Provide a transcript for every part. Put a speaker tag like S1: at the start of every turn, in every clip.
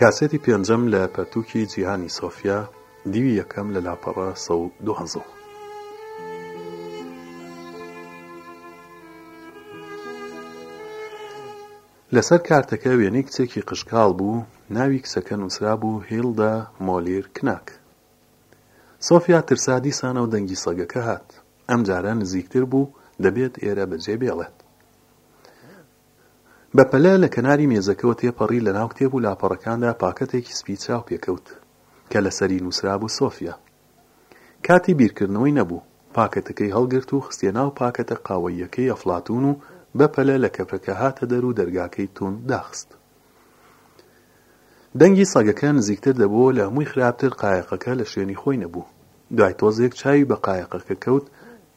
S1: کاسێتی پێنجەم لە پەرتووکی جیهانی سۆفیا، دیوی یەکەم لە لاپەڕە سەد و دوازدە. لەسەر کارتەکە وێنەی کچێکی قژکاڵ بوو، ناوی کچەکە نووسرابوو هیلدا مۆلیر کناک. سۆفیا ترسا دیسانەوە دەنگی سەگەکە هات. ئەمجارە نزیکتر بوو، دەبێت ئێرە بەجێ بێڵێت. بەپەلە لە کەناری مێزەکەوە تێپەڕی، لە ناو کتێب و لاپەڕەکاندا پاکەتێکی سپی چاو پێکەوت کە لەسەری نووسرابوو سۆفیا. کاتی بیرکردنەوەی نەبوو، پاکەتەکەی هەڵگرت و خستیە ناو پاکەتە قاوەییەکەی ئەفڵاتوون و بەپەلە لە کەپرەکە هاتە دەر و دەرگاکەی توند داخست. دەنگی سەگەکە نزیکتر دەبووەوە لە هەمووی خراپتر قایەقەکە لە شوێنی خۆی نەبوو. دوای تۆزێک چاوی بە قایەقەکە کەوت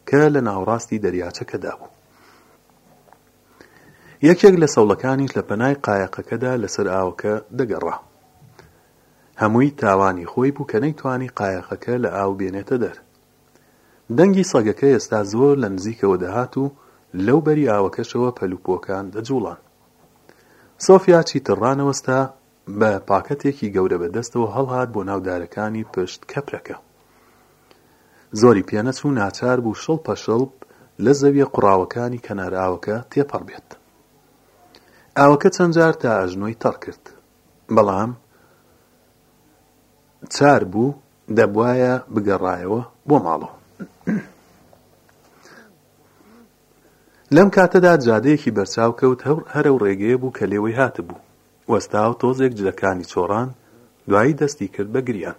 S1: کە لە ناوەڕاستی دەریاچەکەدا بوو. یەکێک لە سەوڵەکانیش لە پەنای قایەقەکەدا لەسەر ئاوەکە دەگەڕا. هەمووی تاوانی خۆی بوو کە نەیتوانی قایەقەکە لە ئاو بێنێتە دەر. دەنگی سەگەکە ئێستا زۆر لە نزیکەوە دەهات و لەو بەری ئاوەکەشەوە پەل و پۆکان دەجووڵان. سۆفیا چیتر ڕانەوەستا بە پاکەتێکی گەورە بە دەستەوە هەڵهات بۆ ناو دارەکانی پشت کەپرەکە. زۆری پێنەچوو ناچار بوو شڵپە شڵپ لە زەویە قوڕاوەکانی کەنار ئاوەکە تێپەڕ بێت. ئاوەکە چەند جار تا ئەژنۆی تەڕ کرد. بەڵام چار بوو دەبوایە بگەڕایەوە بۆ ماڵەوە. لەم کاتەدا جادەیەکی بەرچاو کەوت هەر ئەو ڕێگەیە بوو کە لێوەی هاتبوو. وەستا و تۆزێک جلەکانی چۆڕان، دوایی دەستی کرد بە گریان.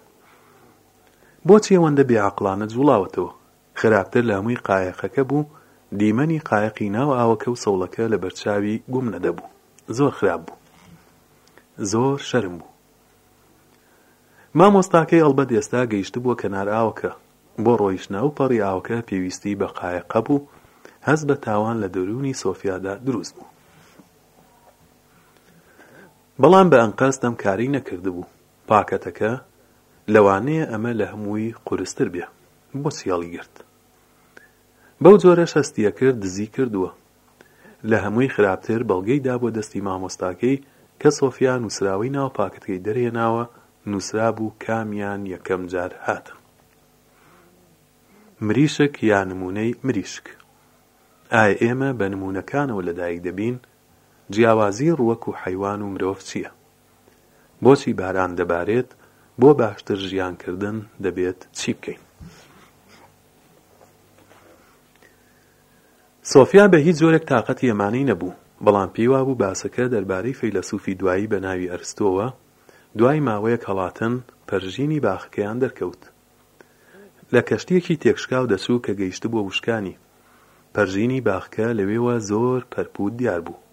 S1: بۆچی ئەوەندە بێ عەقڵانە جووڵاوەتەوە؟ خراپتر لە هەمووی قایەقەکە بوو، دیمەنی قایەقی ناو ئاوەکە و سەوڵەکە لە بەر چاوی گوم نەدەبوو. زۆر خراپ بوو. زۆر شەرم بوو. مامۆستاکەی ئەڵبەت ئێستا گەیشتبووە کەنار ئاوەکە. بۆ ڕۆیشتنە ئەو پەڕی ئاوەکە پێویستی بە قایقە بوو، هەست بە تاوان لە دەروونی سۆفیادا دروست بوو. بەڵام بە ئەنقەست ئەم کارەی نەکردبوو. پاکەتەکە، لەوانەیە ئەمە لە هەمووی قورستر بێ، بۆچی هەڵیگرت؟ بەو جۆرەش هەستیەکرد دزی کردووە. لە هەمووی خراپتر بەڵگەی دا بۆ دەستی مامۆستاکەی کە سۆفیا نووسراوەی ناو پاکتکەی دەرهێناوە نووسرابوو کامیان یەکەم جار هاتم مریشک یا نموونەی مریشک ئایا ئێمە بە نموونەکانەوە لەدایک دەبین جیاوازی ڕوەک و حەیوان و مرۆڤ چییە بۆچی باران دەبارێت بۆ باشتر ژیانکردن دەبێت چی بکەین سۆفیا بەهیچ جۆرێک تاقەتی ئەمانەی نەبوو، بەڵام پێی وابوو باسەکە دەربارەی فەیلەسوفی دوایی بەناوی ئەرستۆوە، دوای ماوەیەک هەڵاتن پەرژینی باخەکەیان دەرکەوت لە کەشتیەکی تێکشکاو دەچوو کە گەیشتبووە وشکانی، پەرژینی باخکە لەوێوە زۆر پەرپوت دیاربوو.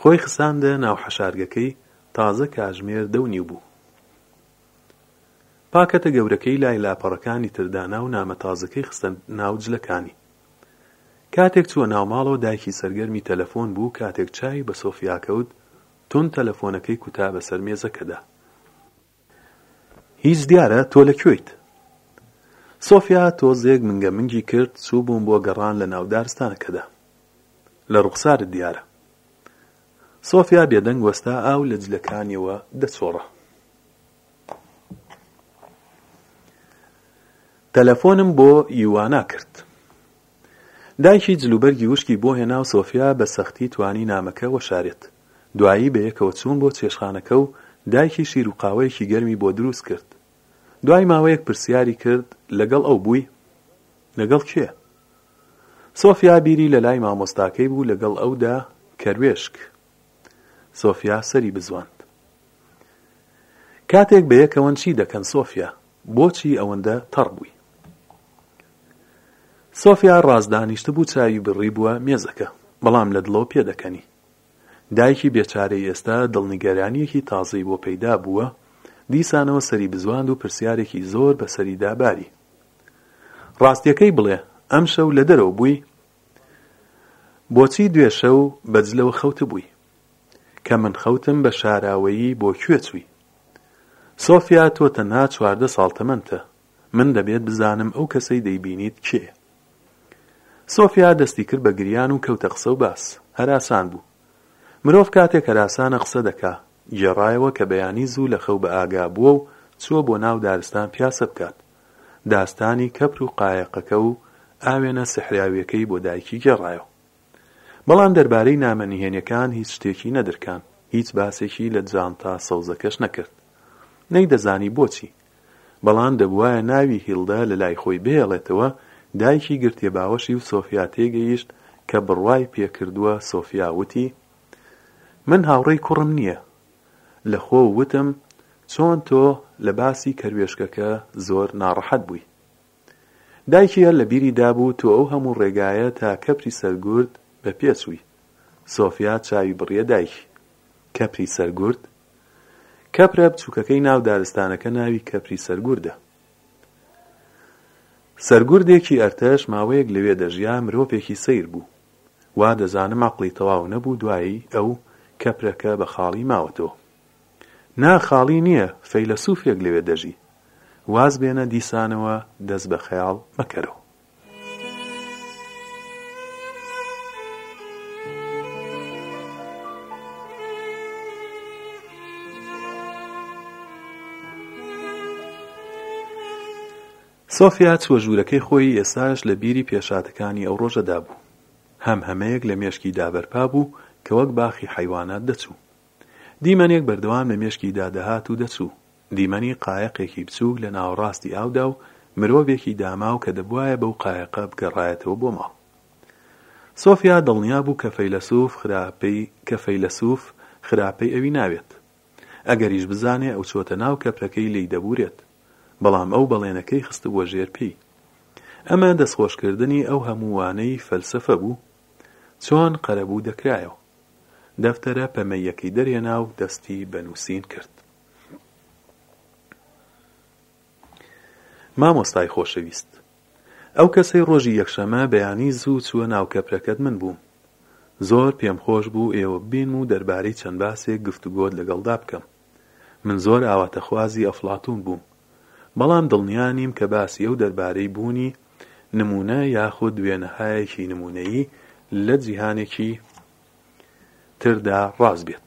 S1: خۆی خستاندە ناو حەشارگەکەی، تازە کاژمێر دەو نیو بوو. پاکەتە گەورەکەی لای لاپەڕەکانی تر دانا و نامە تازەکەی خستە ناو جلەکانی. کاتێک چووە ناو ماڵەوە دایکی سەرگەرمی تەلەفۆن بوو کاتێک چاوی بە سۆفیا کەوت توند تەلەفۆنەکەی کوتا بەسەر مێزەکەدا. هیچ دیارە تۆ لە کوێیت؟ سۆفیا تۆزێک منگە منگی کرد چووبووم بۆ گەڕان لە ناو دارستانەکەدا. لە ڕوخسارت دیارە. سۆفیا بێدەنگ وەستا ئاو لە جلەکانیەوە دەچۆڕا. تەلەفۆنم بۆ یوانا کرد دایکی جلوبەرگی وشکی بۆ هێنا و سۆفیا بە سەختی توانی نامەکە وەشارێت دوایی بەیەکەوە چوون بۆ چێشخانەکە و دایکی شیر و قاوەیەکی گەرمی بۆ دروست کرد دوای ماوەیەک پرسیاری کرد لەگەڵ ئەو بووی لەگەڵ کێ سۆفیا بیری لە لای مامۆستاکەی بوو لەگەڵ ئەودا کەروێشک سۆفیا سەری بزواند. کاتێک بەیەکەوەن چی دەکەن سۆفیا؟ بۆچی ئەوەندە تەڕ بووی؟ سۆفیا ڕاست دانیشتبوو چاوی بڕیبووە مێزەکە، بەڵام لە دڵەوە پێدەکەنی. دایکی بێچارەی ئێستا دڵنیگەرانییەکی تازەی بۆ پەیدا بووە، دیسانەوە سەری بزواند و پرسیارێکی زۆر بەسەریدا باری. ڕاستییەکەی بڵێ، ئەمشەو لە دەرەوە بووی؟ بۆچی دوێ شەو بە جلەوە خەوتبووی؟ کە من خەوتم بە شاراوەیی بۆ کوێ چووی؟ سۆفیا تۆ تەنها چواردە ساڵ تەمەنتە، من دەبێت بزانم ئەو کەسەی دەیبینیت کێیە؟ سۆفیا دەستی کرد بە گریان و کەوتە قسە و باس. هەراسان بوو. مرۆڤ کاتێک هەراسانە قسە دەکا. گێڕایەوە کە بەیانی زوو لە خەو بە ئاگا بووە و چووە بۆ ناو دارستان پیاسە بکات. داستانی کەپر و قایەقەکە و ئاوێنە سحراویەکەی بۆ دایکی گێڕایەوە. بەڵام دەربارەی نامە نهێنیەکان هیچ شتێکی نەدرکاند، هیچ باسێکی لە جانتا سەوزەکەش نەکرد. نەیدەزانی بۆچی؟ بەڵام دەبوایە ناوی هیلدا لە لای خۆی بهێڵێتەوە، دایکی گرتیە باوەشی و سۆفیا تێگەیشت کە بڕوای پێکردوە، سۆفیا وتی، من هاوڕێی کوڕم نیە، لە خۆ و وتم، چۆن تۆ لە باسی کەروێشکەکە زۆر ناڕەحەت بووی؟ دایکیە لە بیری دابوو تۆ ئەو هەموو ڕێگایە تا کەپری سەرگورد بە پێ چووی؟ سۆفیا چاوی بڕیە دایکی، کەپری سەرگورد؟ کەپرە بچووکەکەی ناو دارستانەکە ناوی کەپری سەرگوردە. سەرگوردێکی ئەرتەش ماوەیەک لەوێ دەژیا مرۆڤێکی سەیر بوو وا دەزانم عەقڵی تەواو نەبوو دوایی ئەو کەپرەکە بە خاڵی ماوەتەوە نا خاڵی نیە فەیلەسوفێک لەوێ دەژی واز بێنە دیسانەوە دەست بە خەیاڵ مەکەرەوە. سۆفیا چووە ژوورەکەی خۆی ئێستاش لە بیری پێشاتەکانی ئەو ڕۆژەدا بوو هەمهەمەیەک لە مێشکیدا بەرپا بوو کە وەک باخی حەیوانات دەچوو دیمەنێک بەردەوام لە مێشکیدا دەهات و دەچوو دیمەنی قایەقێکی بچووک لە ناوەڕاستی ئاودا و مرۆڤێکی داماو کە دەبوایە بەو قایەقە بگەڕایەتەوە بۆ ماڵ. سۆفیا دڵنیا بوو کە فەیلەسووف خراپەی کە فەیلەسووف خراپەی ئەوی ناوێت. ئەگەریش بزانێ ئەو چۆتە ناو کەپرەکەی لێی دەبوورێت. بەڵام ئەو بەڵێنەکەی خستبووە ژێر پێی. ئەمە دەستخۆشکردنی ئەو هەموو وانەی فەلسەفە بوو؟ چۆن قەرەبوو دەکرایەوە؟ دەفتەرە پەمەییەکەی دەرهێنا و دەستی بە نووسین کرد. مامۆستای خۆشەویست ئەو کەسەی ڕۆژی یەکشەمە بەیانی زوو چووە ناو کەپرەکەت من بووم زۆر پێم خۆش بوو ئێوە ببینم و دەربارەی چەند باسێک گفتوگۆت لەگەڵدا بکەم من زۆر ئاواتەخوازی ئەفڵاتوون بووم بەڵام دڵنیا نیم کە باسی ئەو دەربارەی بوونی نمونە یاخود وێنەهایەکی نمونەیی لە جیهانێکی تردا ڕاست بێت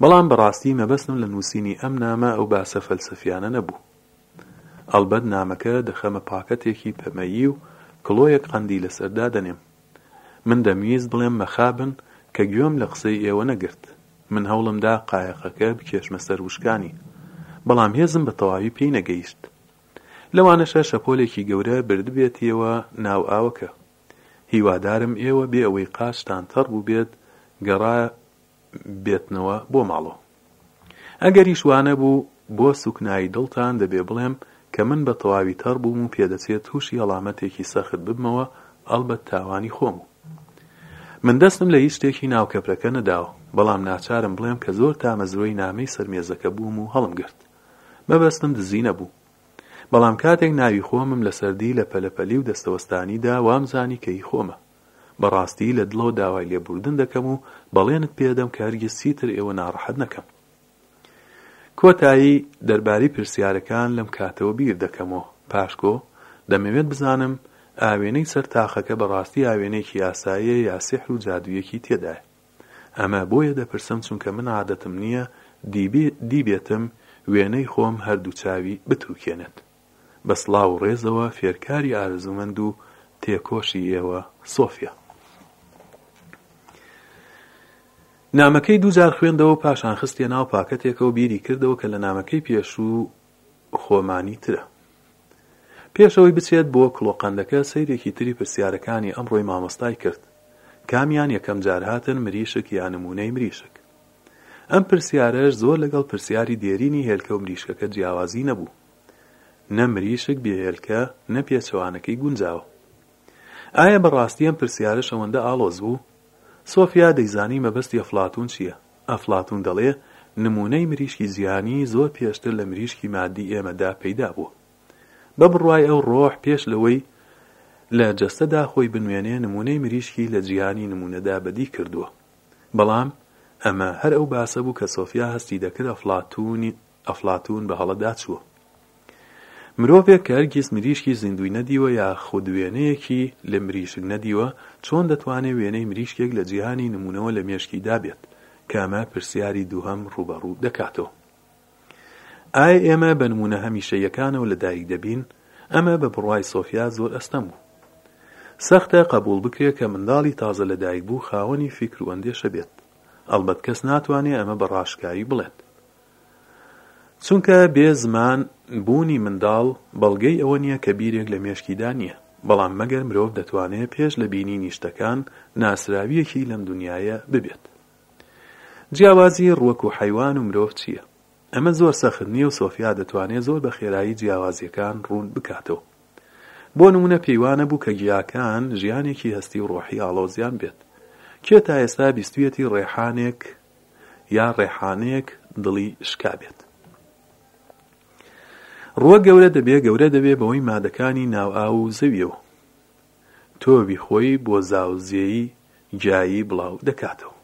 S1: بەڵام بەڕاستی مەبەستم لە نووسینی ئەم نامە ئەو باسە فەلسەفیانە نەبوو. ئەڵبەت نامەکە دەخەمە پاکەتێکی پەمەیی و کڵۆیەک قەندی لەسەر دادەنێم. من دەمویست بڵێم مەخابن کە گوێم لە قسەی ئێوە نەگرت. من هەوڵم دا قایەقەکە بکێشمە سەر وشکانی. بەڵام هێزم بە تەواوی پێی نەگەیشت. لەوانەشە شەپۆلێکی گەورە بردبێتیەوە ناو ئاوەکە. هیوادارم ئێوە بێ ئەوەی قاچتان تەڕ بووبێت گەڕا بێتنەوە بۆ ماڵەوە ئەگەریش وانەبوو بۆ سوکنایی دڵتان دەبێ بڵێم کە من بە تەواوی تەڕ بووم و پێدەچێت تووشی هەڵامەتێکی سەخت ببمەوە ئەڵبەت تاوانی خۆم و من دەستم لە هیچ شتێکی ناو کەپرەکە نەداوە بەڵام ناچارم بڵێم کە زۆر تامەزرۆی نامەی سەر مێزەکە بووم و هەڵمگرت مەبەستم دزی نەبوو بەڵام کاتێک ناوی خۆمم لەسەر دی لە پەلەپەلی و دەستەوەستانی دا وامزانی کە هی خۆمە. بەڕاستی لە دڵەوە داوای لێبووردن دەکەم و بەڵێنت پێدەم کە هەرگیز چیتر ئێوە ناڕەحەت نەکەم. کۆتایی، دەربارەی پرسیارەکان لەم کاتەوە بیر دەکەم و پاشکۆ، دەمەوێت بزانم ئاوێنەی سەر تاقەکە بەڕاستی ئاوێنەیەکی ئاساییە یا سیحر و جادوویەکی تێدایە؟ ئەمە بۆیە دەپرسم چونکە من عادەتم نیە دیبێتم وێنەی خۆم هەردوو چاوی بتروکێنێت بە سڵاو و ڕێزەوە فێرکاری ئارەزومەند و تێکۆشی ئێوە سۆفیا. نامەکەی دووجار خوێندەوە و پاشان خستیە ناو پاکەتێکەوە بیری کردەوە کە لە نامەکەی پێشوو خۆمانی ترە. پێش ئەوەی بچێت بۆ کڵۆقەندەکە سەیرێکی تری پرسیارەکانی ئەمڕۆی مامۆستای کرد، کامیان یەکەم جار هاتن مریشک یا نموونەی مریشک؟ ئەم پرسیارەش زۆر لەگەڵ پرسیاری دێرینی هێلکە و مریشکەکە جیاوازی نەبوو. نە مریشک بێ هێلکە نە پێچەوانەکەی گونجاوە. ئایا بەڕاستی ئەم پرسیارەش ئەوەندە ئاڵۆز بوو؟ سۆفیا دەیزانی مەبەستی ئەفلاتوون چییە؟ ئەفلاتوون دەڵێ نموونەی مریشکی جیهانی زۆر پێشتر لە مریشکی مادی ئێمەدا پەیدا بووە. بە بڕوای ئەو ڕۆح پێش لەوەی لە جەستەدا خۆی بنوێنێ نموونەی مریشکی لە جیهانی نموونەدا بەدی کردووە. بەڵام ئەمە هەر ئەو باسە بوو کە سۆفیا هەستی دەکرد ئەفلاتوون ئەفلاتوون بە هەڵەدا چووە. مرۆڤێک کە هەرگیز مریشکی زیندووی نەدیوە یاخود وێنەیەکی لە مریشک نەدیوە، چۆن دەتوانێت وێنەی مریشکێک لە جیهانی نموونەوە لە مێشکیدا بێت؟ کە ئەمە پرسیاری دووهەم ڕووبەڕوو دەکاتەوە. ئایا ئێمە بە نموونە هەمیشەییەکانەوە لەدایک دەبین؟ ئەمە بە بڕوای سۆفیا زۆر ئەستەم بوو. سەختە قەبووڵ بکرێت کە منداڵی تازە لەدایکبوو خاوەنی فیکر و ئەندێشە بێت. ئەڵبەت کەس ناتوانێت ئەمە بە ڕاشکاوی بڵێت. چونکە بێ زمان بوونی منداڵ بەڵگەی ئەوە نییە کە بیرێک لە مێشکیدا نییە، بەڵام مەگەر مرۆڤ دەتوانێ پێش لە بینینی شتەکان ناسراوییەکی لەم دونیایە ببێت. جیاوازی ڕوەک و حەیوان و مرۆڤ چییە؟ ئەمە زۆر سەخت نییە و سۆفیا دەتوانێ زۆر بە خێرایی جیاوازییەکان ڕوون بکاتەوە. بۆ نموونە پێی وا نەبوو کە گیاکان ژیانێکی هەستی و ڕۆحی ئاڵۆزیان بێت. کێ تا ئێستا بیستویەتی ڕێحانێک، یا ڕێحانەیەک دڵی شکابێت. ڕووەک گەورە دەبێ گەورە دەبێ بەوەی مادەکانی ناو ئاو و زەویە و تۆوی خۆی بۆ زاوزێی گیایی بڵاو دەکاتەوە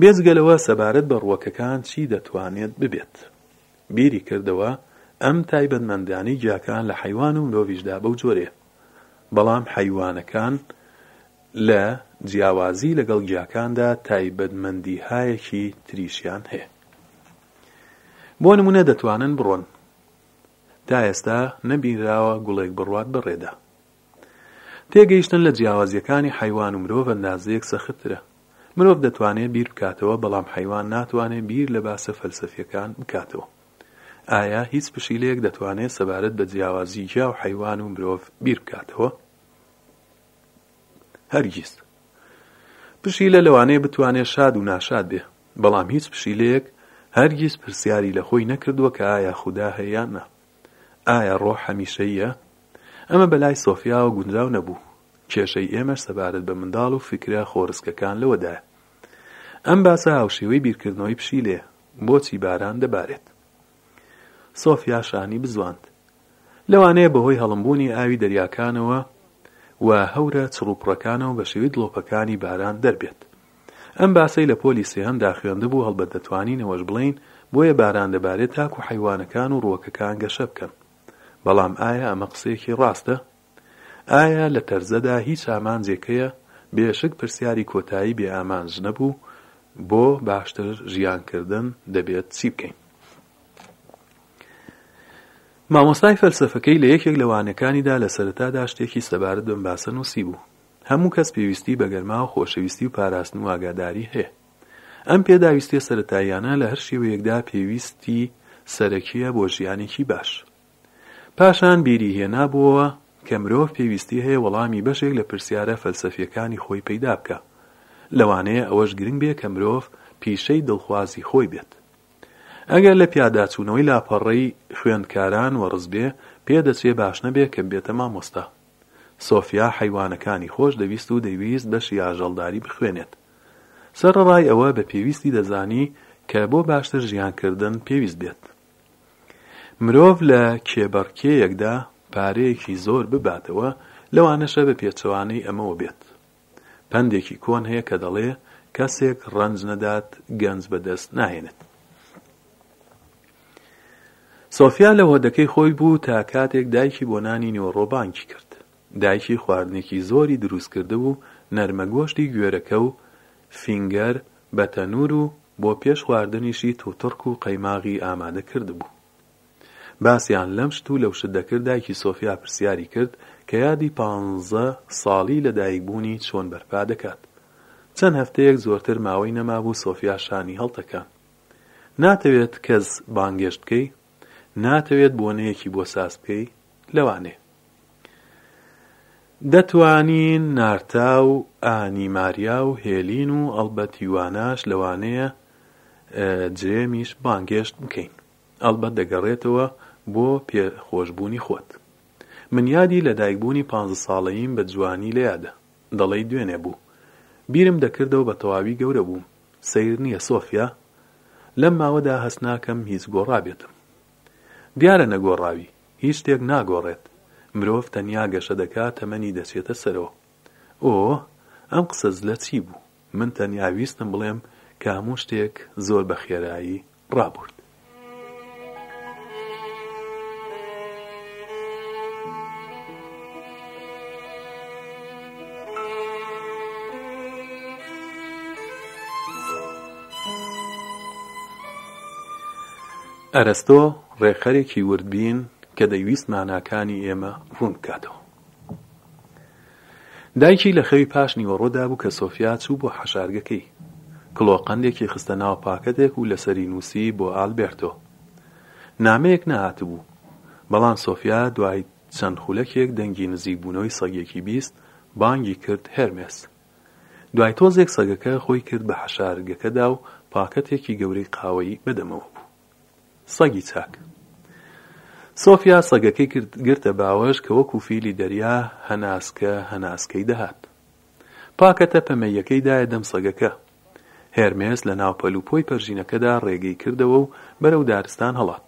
S1: بێزگە لەوە سەبارەت بە ڕووەکەکان چی دەتوانێت ببێت بیری کردەوە ئەم تایبەتمەندانی جیاکان لە حیوان و مرۆڤیشدا بەو جۆرێ بەڵام حیوانەکان لە جیاوازی لەگەڵ گیاکاندا تایبەتمەندیهایەکی تریشیان هەیە بۆ نمونە دەتوانن بڕۆن تا ئێستا نەبینراوە گوڵێک بڕوات بەڕێدا تێگەیشتن لە جیاوازیەکانی حیوان و مرۆڤ ئەندازەیەک سەختترە مرۆڤ دەتوانێت بیر بکاتەوە بەڵام حیوان ناتوانێت بیر لە باسە فەلسەفیەکان بکاتەوە ئایا هیچ پشیلەیەک دەتوانێت سەبارەت بە جیاوازی گیا و حیوان و مرۆڤ بیر بکاتەوە هەرگیز. پشیلە لەوانەیە بتوانێت شاد و ناشاد بێ، بەڵام هیچ پشیلەیەک هەرگیز پرسیاری لە خۆی نەکردووە کە ئایا خودا هەیە یان نا؟ ئایا ڕۆح هەمیشەییە؟ ئەمە بە لای سۆفیاوە گونجاو نەبوو. کێشەی ئێمەش سەبارەت بە منداڵ و فیکرە خۆڕسکەکان لەوەدایە. ئەم باسە هاوشێوەی بیرکردنەوەی پشیلەیە، بۆچی باران دەبارێت؟ سۆفیا شانی بزواند. لەوانەیە بەهۆی هەڵمبوونی ئاوی دەریاکانەوە و هەورە چڕوپڕەکانەوە بە شێوەی دڵۆپەکانی باران دەربێت. ئەم باسەی لە پۆلی سێهەمدا خوێندبوو، هەڵبەت دەتوانین ئەوەش بڵێین بۆیە باران دەبارێت تاکو حەیوانەکان و ڕووەکەکان گەشە بکەن. بەڵام ئایا ئەمە قسەیەکی ڕاستە؟ ئایا لە تەرزەدا هیچ ئامانجێک هەیە؟ بێشک پرسیاری کۆتایی بێ ئامانج نەبوو، بۆ باشتر ژیانکردن دەبێت چی بکەین؟ مامۆستای فەلسەفەکەی لە یەکێک لە وانەکانیدا لە سەرەتادا شتێکی سەبارەت بەم باسە نووسیبوو، هەموو کەس پێویستی بە گەرما و خۆشەویستی و پاراستن و ئاگاداری هەیە. ئەم پێداویستییە سەرەتاییانە لە هەر شێوەیەکدا پێویستی سەرەکییە بۆ ژیانێکی باش. پاشان بیری هێنابووەوە کە مرۆڤ پێویستی هەیە وەڵامی بەشێک لە پرسیارە فەلسەفییەکانی خۆی پەیدا بکا. لەوانەیە ئەوەش گرنگ بێ کە مرۆڤ پیشەی دڵخوازی خۆی بێت. ئەگەر لە پیاداچوونەوەی لاپەڕەی خوێندکاران وەڕز بێ، پێ دەچێ باش نەبێ کە ببێتە مامۆستا. سۆفیا حەیوانەکانی خۆش دەویست و دەیویست بەشی ئاژەڵداری بخوێنێت. سەرەڕای ئەوە بە پێویستی دەزانی کە بۆ باشتر ژیان کردن پێویست بێت مرۆڤ لە کێبەڕکێیەکدا پارەیەکی زۆر بباتەوە، لەوانەشە بە پێچەوانەی ئەمەوە بێت. پەندێکی کۆن هەیە کە دەڵێ کەسێک ڕەنج نەدات گەنج بەدەست ناهێنێت سۆفیا لە هۆدەکەی خۆی بوو تا کاتێک دایکی بۆ نانی نیوەڕۆ بانکی کرد دایکی خواردنێکی زۆری دروست کرده و نەرمەگۆشتی گوێرەکە و فینگەر بە تەنور و بۆ پێش خواردنیشی توتڕک و قەیماغی ئامادە کرد بوو باسیان لەم شت و لەو شت دەکرد دایکی سۆفیا پرسیاری کرد کە یادی پانزە ساڵی لە دایک بوونی چۆن بەرپا دەکات چەند هەفتەیەک زۆرتر ماوەی نەمابوو سۆفیا شانی هەڵتەکان ناتەوێت کەس بانگێشت بکەی ناتەوێت بۆنەیەکی بۆ ساز بکەی لەوانێ دەتوانین نارتا و ئانی ماریا و هێلین و ئەڵبەت یواناش لەوانەیە جرێمیش بانگێشت بکەین ئەڵبەت دەگەڕێتەوە بۆ پێ خۆش بوونی خۆت. من یادی لە دایک بوونی پانزە ساڵەییم بە جوانی لە یادە. دەڵێی دوێنێ بوو. بیرم دەکردەوە بە تەواوی گەورە بووم. سەیر نییە سۆفیا؟ لەم ماوەدا هەست ناکەم هیچ گۆڕابێتم. دیارە نەگۆڕاوی. هیچ شتێک ناگۆڕێت. مرۆڤ تەنیا گەشە دەکات تەمەنی دەچێتە سەرەوە. ئۆۆ ئەم قسە زلە چی بوو؟ من تەنیا ویستم بڵێم کە هەموو شتێک زۆر بە خێرایی ڕابورد. ئەرەستۆ ڕێکخەرێکی وردبین کە دەیویست ماناکانی ئێمە ڕوون بکاتەوە. دایکی لە خەوی پاش نیوەڕۆ دابوو کە سۆفیا چوو بۆ حەشارگەکەی. کڵۆ قەندێکی خستە ناو پاکەتێک و لەسەری نووسی بۆ ئالبێرتۆ. نامەیەک نەهاتبوو. بەڵام سۆفیا دوای چەند خولەکێک دەنگی نزیکبوونەوەی سەگێکی بیست، بانگی کرد هێرمێس. دوای تۆزێک سەگەکە خۆی کرد بە حەشارگەکەدا و پاکەتێکی گەورەی قاوەی بەدەمەوە بوو. سەگی چاک. سۆفیا سەگەکەی کرد گرتە باوەش کە وەکو فیلی دەریا هەناسکە هەناسکەی دەهات. پاکەتە پەمەییەکەی دایە دەم سەگەکە. هێرمێس لە ناو پەل و پۆی پەرژینەکەدا ڕێگەی کردەوە و بەرەو دارستان هەڵات.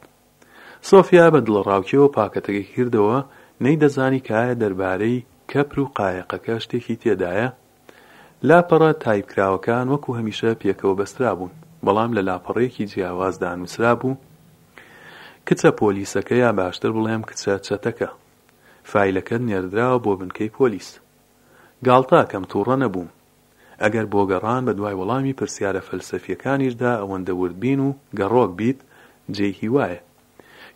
S1: سۆفیا بە دڵەڕاوکێوە پاکەتەکەی کردەوە، نەیدەزانی کە ئایا دەربارەی کەپر و قایەقەکە شتێکی تێدایە؟ لاپەڕە تایپکراوەکان وەکو هەمیشە پێکەوە بەسترابوون، بەڵام لە لاپەڕەیەکی جیاوازدا نووسرابوو، کچە پۆلیسەکە یا باشتر بڵێم کچە چەتەکە، فایلەکەت نێردراوە بۆ بنکەی پۆلیس. گاڵتەئەکەم توڕە نەبووم. ئەگەر بۆ گەڕان بەدوای وەڵامی پرسیارە فەلسەفییەکانیشدا ئەوەندە وردبین و گەڕۆک بیت جێی هیوایە.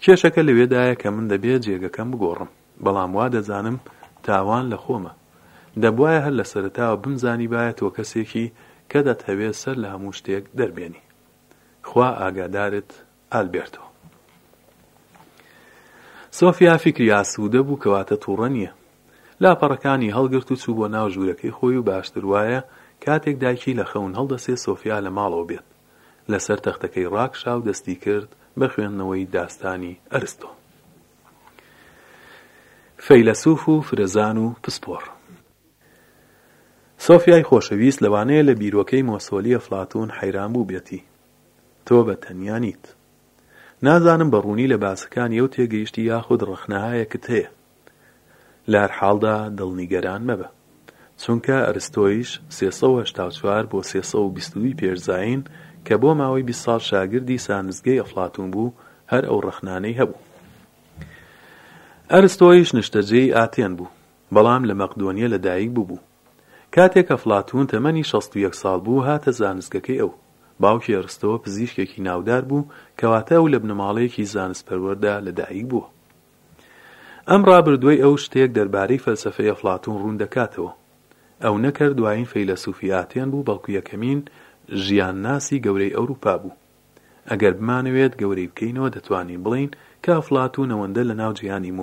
S1: کێشەکە لەوێدایە کە من دەبێت جێگەکەم بگۆڕم. بەڵام وا دەزانم تاوان لە خۆمە. دەبوایە هەر لە سەرەتاوە بمزانیبایە تۆ کەسێکی کە دەتهەوێ سەر لە هەموو شتێک دەربێنی. خوا ئاگادارت ئالبێرتۆ. سۆفیا فیکری ئاسوودە بوو کەواتە تووڕە نییە. لاپەڕەکانی هەڵگرت و چوو بۆ ناو ژوورەکەی خۆی و باشتر وایە کاتێک دایکی لە خەون هەڵدەسێ سۆفیا لە ماڵەوە بێت. لەسەر تەختەکەی ڕاکشا و دەستی کرد بە خوێندنەوەی داستانی ئەرستۆ. فەیلەسوف و فرەزان و پسپۆڕ سۆفیای خۆشەویست لەوانەیە لە بیرۆکەی مۆسۆلی ئەفلاتون حەیران بووبێتی. تۆ بە تەنیا نیت. نازانم بە ڕوونی لە باسەکانی ئەو تێگەیشتی یاخود ڕەخنەهایەکت هەیە. لە هەر حاڵدا دڵنیگەران مەبە. چونکە ئەرستۆیش سێ سەد و هەشتا و چوار بۆ سێ سەد و بیست و دوو پێش زایین کە بۆ ماوەی بیست ساڵ شاگردی ساندزگەی ئەفڵاتوون بوو هەر ئەو ڕەخنانەی هەبوو. ئەرستۆیش نیشتەجێی ئاتێن بوو، بەڵام لە مەقدۆنیە لە دایک ببوو. کاتێک ئەفڵاتوون تەمەنی شەست و یەک ساڵ بوو هاتە زانستگەکەی ئەو. باوکی ئەرستۆ پزیشکێکی ناودار بوو، کەواتە ئەو لە بنەماڵەیەکی زانستپەروەردا لە دایک بووە. ئەم ڕابردووەی ئەو شتێک دەربارەی فەلسەفەی ئەفڵاتوون ڕوون دەکاتەوە. ئەو نەکەر دوایین فەیلەسوفی ئاتێن بوو بەڵکو یەکەمین ژیانناسی گەورەی ئەوروپا بوو. ئەگەر بمانەوێت گەورەی بکەینەوە دەتوانین بڵێین کە ئەفڵاتوون ئەوەندە لەناو جیهانی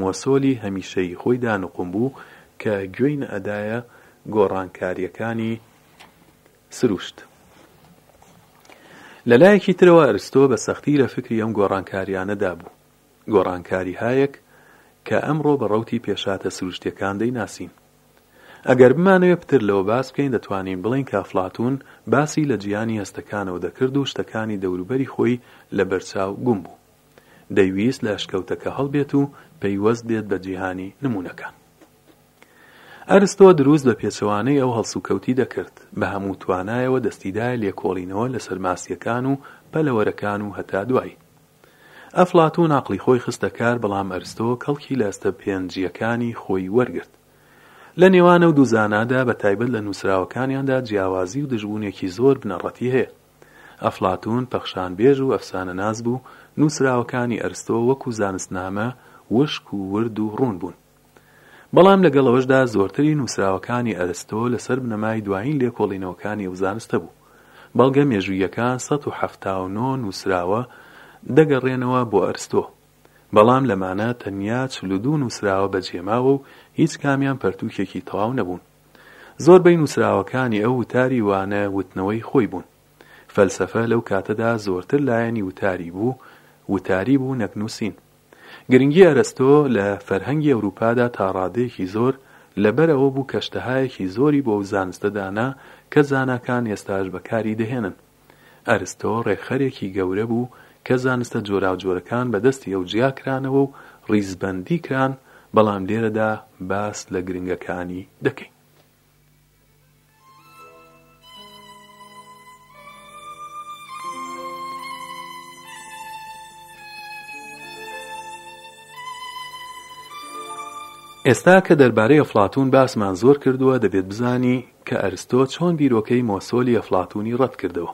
S1: مۆسۆلی هەمیشەیی خۆیدا نقوم بوو کە گوێی نەئەدایە گۆڕانکارییەکانی سروشت. لە لایەکی ترەوە ئەرستۆ بە سەختی لە فکری ئەم گۆڕانکارییانەدا بوو، گۆڕانکاری هایەک کە ئەمڕۆ بە ڕەوتی پێشهاتە سروشتییەکان دەیناسین. ئەگەر بمانەوێ پتر لەوە باس بکەین دەتوانین بڵێین کە ئەفلاتوون باسی لە جیهانی هەستەکانەوە دەکرد و شتەکانی دەوروبەری خۆی لە بەرچاو گوم بوو. دەیویست لە ئەشکەوتەکە هەڵبێت و پەیوەست بێت بە جیهانی نموونەکان. ئەرستۆ دروست بە پێچەوانەی ئەو هەڵسوکەوتی دەکرد، بە هەموو توانایەوە دەستی دایە لێکۆڵینەوە لەسەر ماسییەکان و پەلەوەرەکان و هەتا دوایی. ئەفلاتوون عەقڵی خۆی خستە کار بەڵام ئەرستۆ کەڵکی لە ئەستە پێنجییەکانی خۆی وەرگرت. لە نێوان ئەو دوو زانادا بە تایبەت لە نووسراوەکانیاندا جیاوازی و دژبوونێکی زۆر بنەڕەتی هەیە. ئەفلاتوون پەخشانبێژ و ئەفسانەناس بوو، نووسراوەکانی ئەرستۆ وەکوو زانستنامە وشک و ورد و ڕوون بوون. بەڵام لەگەڵ ئەوەشدا زۆرتری نووسراوەکانی ئەرستۆ لەسەر بنەمای دوایین لێکۆڵینەوەکانی ئەو زانستە بوو. بەڵگە مێژووییەکان سەد و حەفتا و نۆ نووسراوە دەگەڕێنەوە بۆ ئەرستۆ، بەڵام لەمانە تەنیا چل و دوو نووسراوە بەجێماوە و هیچ کامیان پەرتووکێکی تەواو نەبوون. زۆربەی نووسراوەکانی ئەو وتاری وانە وتنەوەی خۆی بوون. فەلسەفە لەو کاتەدا زۆرتر لایەنی وتاری بوو، وتاری بوو نەک نووسین. گرنگی ئەرەستۆ لە فەرهەنگی ئەوروپادا تا ڕادەیەکی زۆر لەبەر ئەوە بوو کە شتەهایەکی زۆری بۆ ئەو زانستە دانا کە زاناکان ئێستاش بەکاری دەهێنن. ئەرستۆ ڕێکخەرێکی گەورە بوو کە زانستە جۆراوجۆرەکان بە دەستی ئەو جیا کرانەوە و ڕیزبەندی کران، بەڵام لێرەدا باس لە گرنگەکانی دەکەین. ئێستا کە دەربارەی ئەفڵاتوون باسمان زۆر کردووە دەبێت بزانین کە ئەرستۆ چۆن بیرۆکەی مۆسۆلی ئەفڵاتوونی ڕەتکردەوە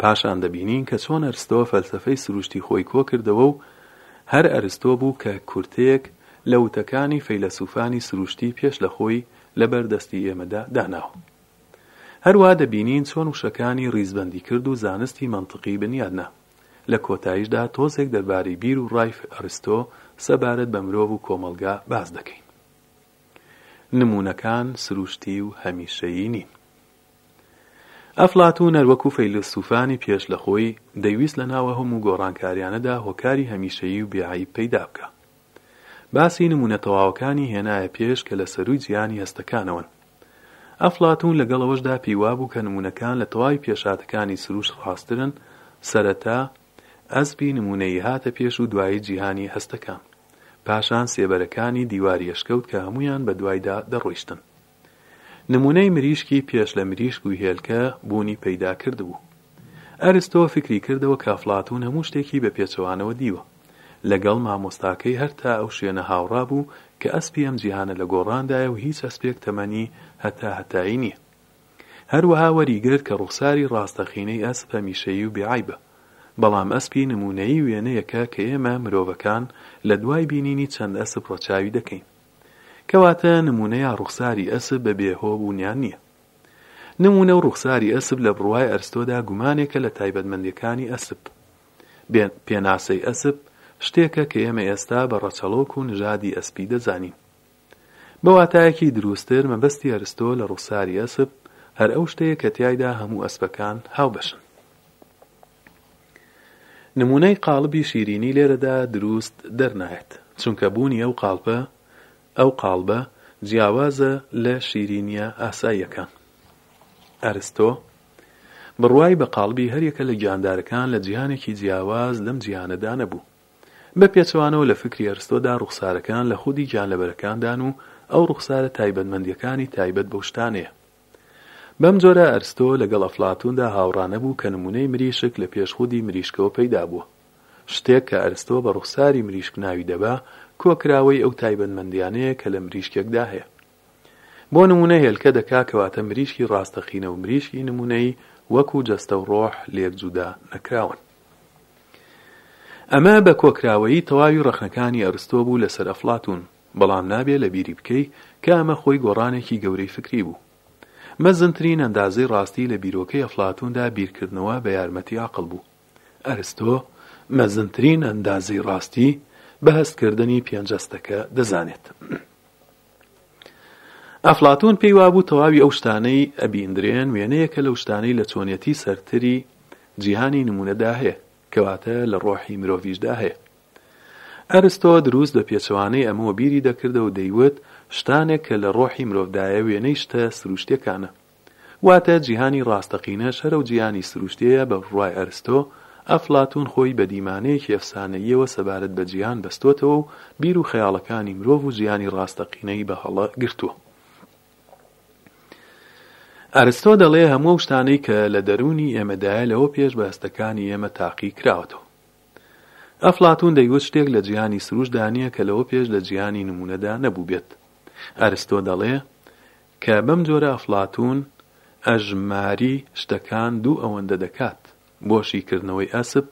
S1: پاشان دەبینین کە چۆن ئەرستۆ فەلسەفەی سروشتی خۆی کۆکردەوە و هەر ئەرستۆ بوو کە کورتەیەک لە وتەکانی فەیلەسوفانی سروشتی پێش لە خۆی لە بەر دەستی ئێمەدا داناوە. هەروا دەبینین چۆن وشەکانی ڕیزبەندی کرد و زانستی مەنتقی بنیات نا. لە کۆتایشدا تۆزێک دەربارەی بیر و ڕای ئەرستۆ سەبارەت بە مرۆڤ و کۆمەڵگا باس دەکەین. نموونەکان سروشتی و هەمیشەیی نین. ئەفلاتوون هەروەکو فەیلەسووفانی پێش لە خۆی، دەیویست لە ناو ئهم و گۆڕانکاریانەدا هۆکاری هەمیشەیی و بێ عەیب پەیدا بکا. باسی نموونە تەواوەکانی هێنایە پێش کە لە سەرووی جیهانی هەستەکانەوەن. ئەفلاتوون لەگەڵ ئەوەشدا پێی وابوو کە نموونەکان لە تەواوی پێشهاتەکانی سرووشت ڕاستترن، سەرەتا ئەسپی نموونەیی هاتە پێش و دوایی جیهانی هەستەکان. پاشان سێبەرەکانی دیواری ئەشکەوت کە هەموویان بە دوایدا دەڕۆیشتن. نموونەی مریشکی پێش لە مریشک و هێلکە بوونی پەیدا کردبوو. ئەرستۆ فکری کردەوە کە ئەفڵاتوون هەموو شتێکی بە پێچەوانەوە دیوە. لە گەڵ مامۆستاکەی هەر تا ئەو شوێنە هاوڕا بوو کە ئەسپی ئەم جیهانە لە گۆڕاندایە و هیچ ئەسپێک تەمەنی هەتا هەتایی نییە. هەروەها وەری گرت کە ڕوخساری ڕاستەقینەی ئەسپ هەمیشەیی و بێ عەیبە. بەڵام ئەسپی نموونەیی وێنەیەکە کە ئێمە مرۆڤەکان لە دوای بینینی چەند ئەسپ ڕەچاوی دەکەین. کەواتە نموونە یا ڕوخساری ئەسپ بە بێ هۆ بوونیان نییە. نموونە و ڕوخساری ئەسپ لە بڕوای ئەرستۆدا گومانێکە لە تایبەتمەندییەکانی ئەسپ. بێ پێناسەی ئەسپ شتێکە کە ئێمە ئێستا بە ڕەچەڵۆک و نژادی ئەسپی دەزانین. بە واتایەکی درووستتر مەبەستی ئەرستۆ لە ڕوخساری ئەسپ هەر ئەو شتەیە کە تیایدا هەموو ئەسپەکان هاوبەشن. نموونەی قاڵبی شیرینی لێرەدا دروست دەرنایەت، چونکە بوونی ئەو قاڵپە، ئەو قاڵبە، جیاوازە لە شیرینییە ئاساییەکان. ئەرستۆ بڕوای بە قاڵبی هەریەکە لە گیاندارەکان لە جیهانێکی جیاواز لەم جیهانەدا نەبوو. بە پێچەوانەوە لە فکری ئەرستۆدا ڕوخسارەکان لە خودی گیانلەبەرەکاندان و ئەو ڕوخسارە تایبەتمەندییەکانی تایبەت بەو شتانەیە. بەم جۆرە ئەرستۆ لەگەڵ ئەفلاتووندا هاوڕا نەبوو کە نموونەی مریشک لە پێش خودی مریشکەوە پەیدا بووە. شتێک کە ئەرستۆ بە ڕوخساری مریشک ناوی دەبا، کۆکراوەی ئەو تایبەتمەندیانەیە کە لە مریشکێکدا هەیە. بۆ نموونە هێلکە دەکا کەواتە مریشکی ڕاستەقینە و مریشکی نموونەیی وەکوو جەستە و ڕۆح لێک جودا نەکراون. ئەمە بە کۆکراوەیی تەواوی ڕەخنەکانی ئەرستۆ بوو لەسەر ئەفلاتوون. بەڵام نابێ لە بیری بکەی کە ئەمە خۆی گۆڕانێکی گەورەی فکری بوو. مەزنترین ئەندازەی ڕاستی لە بیرۆکەی ئەفلاتووندا بیرکردنەوە بە یارمەتی عەقڵ بوو. ئەرستۆ مەزنترین ئەندازەی ڕاستی بە هەستکردنی پێنج هەستەکە دەزانێت. ئەفلاتوون پێی وابوو تەواوی ئەو شتانەی ئەبیندرێن وێنەیەکە لەو شتانەی لە چۆنیەتی سەرتری جیهانی نموونەدا هەیە، کەواتە لە ڕۆحی مرۆڤیشدا هەیە. ئەرستۆ دروست بە پێچەوانەی ئەمەوە بیری دەکردەوە و دەیوت، شتانێک کە لە ڕۆحی مرۆڤدایە وێنەی شتە سروشتیەکانە. واتە جیهانی ڕاستەقینەش هەر ئەو جیهانی سروشتیەیە بە بڕوای ئەرستۆ، ئەفلاتوون خۆی بە دیمانەیەکی ئەفسانەییەوە سەبارەت بە جیهان بەستۆتەوە و بیر و خەیاڵەکانی مرۆڤ و جیهانی ڕاستەقینەی بە هەڵە گرتووە. ئەرستۆ دەڵێ هەموو ئەو شتانەی کە لە دەروونی ئێمەدایە لەوە پێش بە هەستەکانی ئێمە تاقی کراوەتەوە. ئەفلاتوون دەیوت شتێک لە جیهانی سرووشتدا نییە کە لەوە پێش لە جیهانی نموونەدا نەبووبێت. ئەرستۆ دەڵێ کە بەم جۆرە ئەفلاتوون ئەژماری شتەکان دوو ئەوەندە دەکات. بۆ شیکردنەوەی ئەسپ،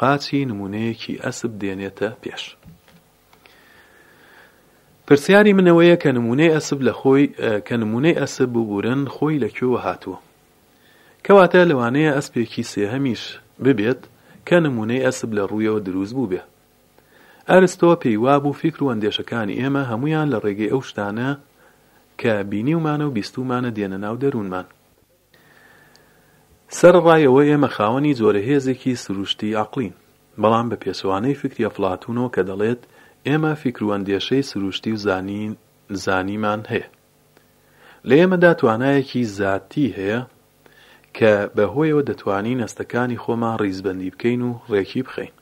S1: قاچی نموونەیەکی ئەسپ دێنێتە پێش. پرسیاری من ئەوەیە کە نموونەی ئەسپ لە خۆی، کە نموونەی ئەسپ ببورن خۆی لە کوێوە هاتووە؟ کەواتە لەوانەیە ئەسپێکی سێهەمیش ببێت کە نموونەی ئەسپ لە ڕوویەوە دروست بووبێ. ئەرستۆ پێی وابوو فیکر و ئەندێشەکانی ئێمە هەموویان لە ڕێگەی ئەو شتانە کە بینیومانە و بیستوومانە دێنە ناو دەروونمان. سەرەڕای ئەوە ئێمە خاوەنی جۆرە هێزێکی سروشتی عەقڵین، بەڵام بە پێچەوانەی فیکری ئەفلاتوونەوە کە دەڵێت ئێمە فیکر و ئەندێشەی سروشتی و زانینمان هەیە، لە ئێمەدا توانایەکی زاتی هەیە کە بە هۆیەوە دەتوانین هەستەکانی خۆمان ڕیزبەندی بکەین و ڕێکی بخەین.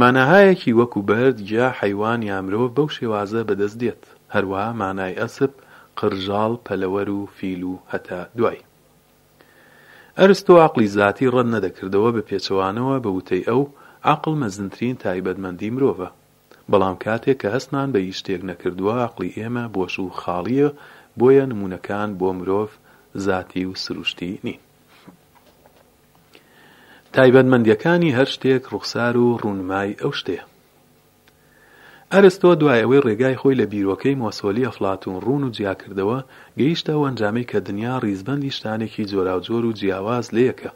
S1: ماناهایەکی وەکو بەرد، گیا، حەیوان یا مرۆڤ بەو شێوازە بە دەست دێت. هەروا مانای ئەسپ، قرژاڵ، پەلەوەر و فیل و هەتا دوایی. ئەرستۆ عەقڵی زاتی ڕەت نەدەکردەوە بە پێچەوانەوە بە وتەی ئەو، عەقڵ مەزنترین تایبەتمەندی مرۆڤە. بەڵام کاتێک کە هەستمان بە هیچ شتێک نەکردووە عەقڵی ئێمە بۆش و خاڵییە، بۆیە نموونەکان بۆ مرۆڤ زاتی و سروشتی نین. تایبەتمەندییەکانی هەر شتێک ڕوخسار و ڕوونمای ئەو شتەیە. ئەرستۆ دوای ئەوەی ڕێگای خۆی لە بیرۆکەی مۆسۆلی ئەفلاتوون ڕوون و جیا کردەوە، گەیشتە ئەو ئەنجامەی کە دنیا ڕیزبەندی شتانێکی جۆراوجۆر و جیاواز لەیەکە،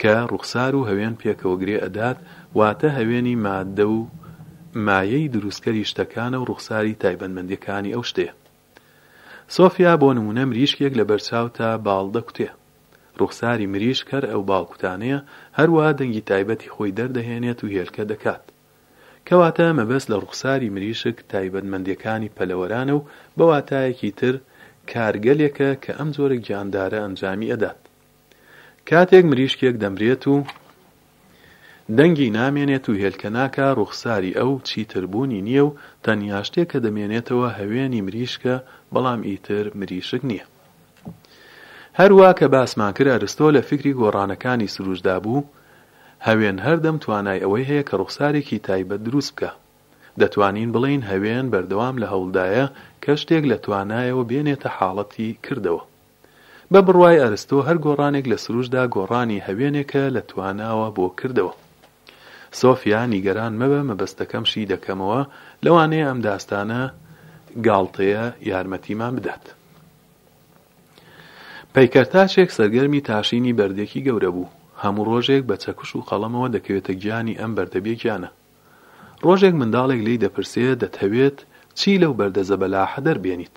S1: کە ڕوخسار و هەوێن پێکەوە گرێ ئەدات واتە هەوێنی ماددە و مایەی دروستکەری شتەکانە و ڕوخساری تایبەتمەندیەکانی ئەو شتەیە سۆفیا بۆ نمونە مریشکێک لە بەرچاوتا باڵ دەکوتێ ڕوخساری مریشک هەر ئەو باڵکوتانەیە هەروەها دەنگی تایبەتی خۆی دەردەهێنێت و هێلکە دەکات کەواتە مەبەست لە ڕوخساری مریشک تایبەتمەندیەکانی پەلەوەرانە و بە واتایەکی تر کارگەلێکە کە ئەم جۆرە گیاندارە ئەنجامی ئەدات کاتێک مریشکێک دەمرێت و دەنگی نامێنێت و هێلکە ناکا، ڕووخساری ئەو چیتر بوونی نییە و تەنیا شتێک کە دەمێنێتەوە هەوێنی مریشکە، بەڵام ئیتر مریشک نییە. هەروا کە باسمان کرد ئەرستۆ لە فیکری گۆڕانەکانی سروشدا بوو، هەوێن هەردەم توانای ئەوەی هەیە کە ڕووخسارێکی تایبەت دروست بکا. دەتوانین بڵێین هەوێن بەردەوام لە هەوڵدایە کە شتێک لە توانایەوە بێنێتە حاڵەتی کردەوە. بە بڕوای ئەرستۆ هەر گۆڕانێک لە سروشتدا گۆڕانی هەوێنێکە لە تواناوە بۆ کردەوە. سۆفیا نیگەران مەبە مەبەستەکەم شی دەکەمەوە، لەوانەیە ئەم داستانە گاڵتەیە یارمەتیمان بدات. پەیکەرتاشێک سەرگەرمی تاشینی بەردێکی گەورە بوو، هەموو ڕۆژێک بە چەکوش و قەڵەمەوە دەکەوێتە گیانی ئەم بەردە بێگیانە. ڕۆژێک منداڵێک لێی دەپرسێ دەتهەوێت چی لەو بەردە زەبەلاحە دەربێنیت؟